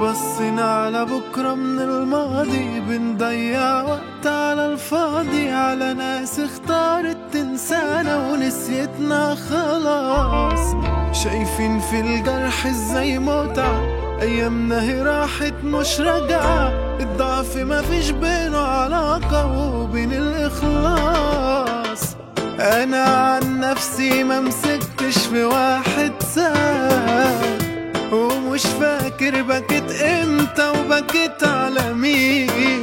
بصينا على بكرة من الماضي بنضيع وقت على الفاضي. على ناس اختارت تنسانا ونسيتنا خلاص. شايفين في الجرح إزاي متعة أيامنا هي راحت مش راجعة الضعف مفيش بينه علاقة وبين الإخلاص. أنا عن نفسي ما مسكتش في واحد ساب ومش فاكر بكيت إمتى وبكيت على مين.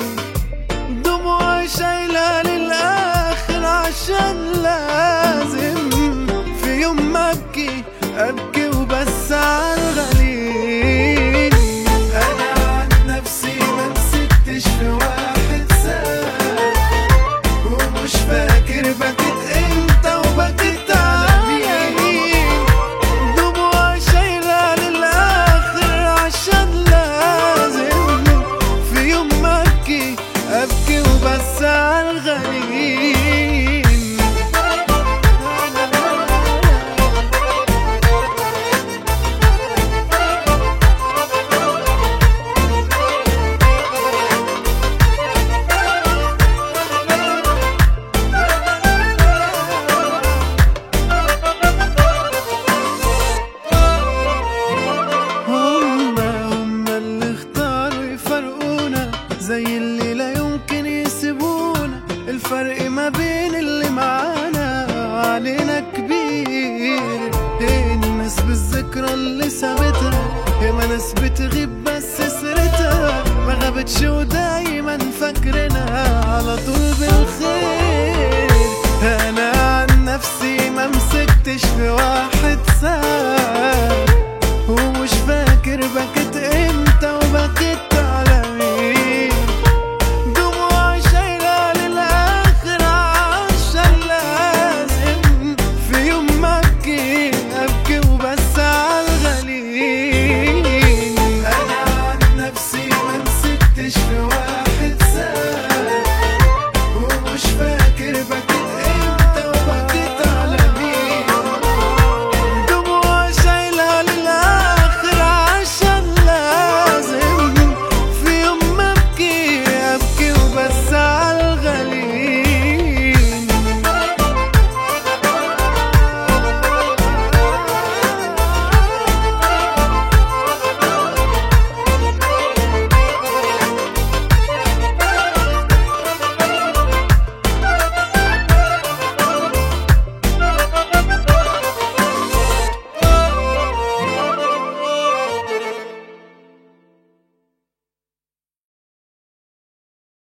الفرق ما بين اللي معانا وعلينا كبير. إيه الناس بالذكرى اللي سابتها يا ما ناس بتغيب